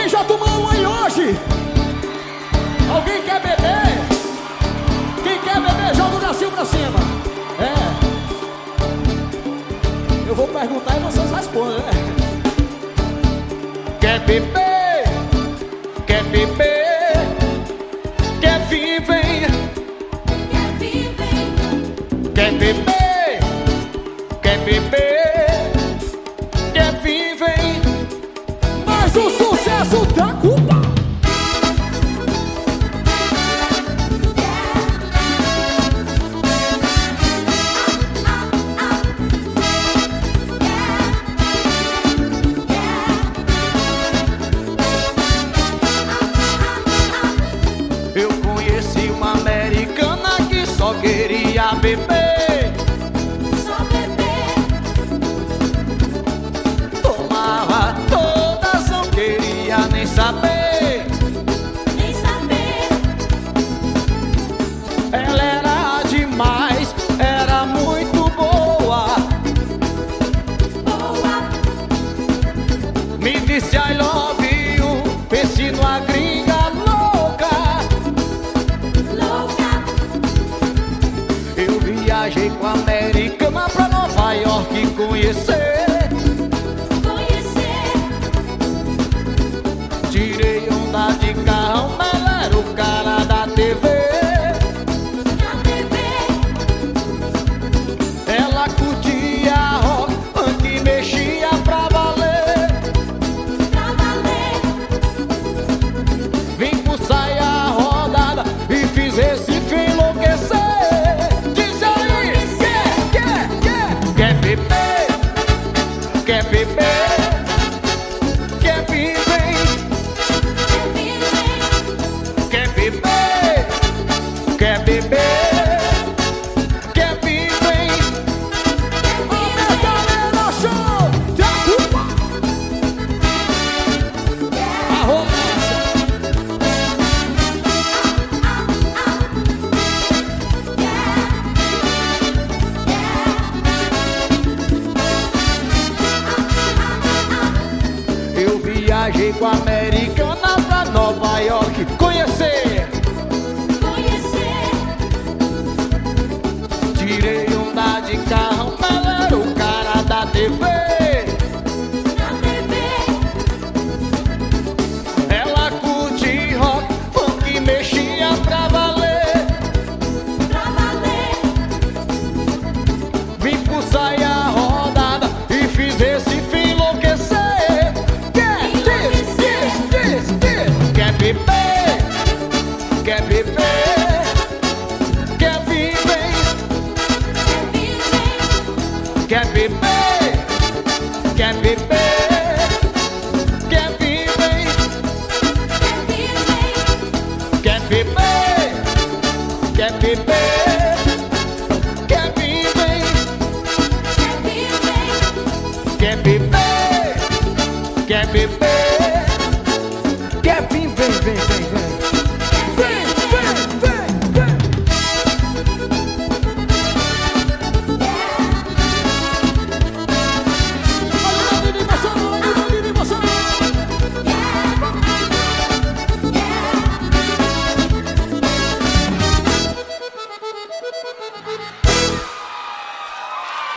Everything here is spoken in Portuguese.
Alguém já tomou um aí hoje? Alguém quer beber? Quem quer beber, joga o bracinho pra cima. É. Eu vou perguntar e vocês respondem, né? Quer beber? Quer beber? Quer viver? Quer beber? Quer beber? Quer viver? Mas o culpa. Eu conheci uma americana que só queria beber. Me disse I love you, pense numa gringa louca. Eu viajei com a americana pra Nova York conhecer. Quer beber, viajei com americana pra Nova York conhecer. Tirei onda de carro, ela era o cara da TV. Quer beber, quer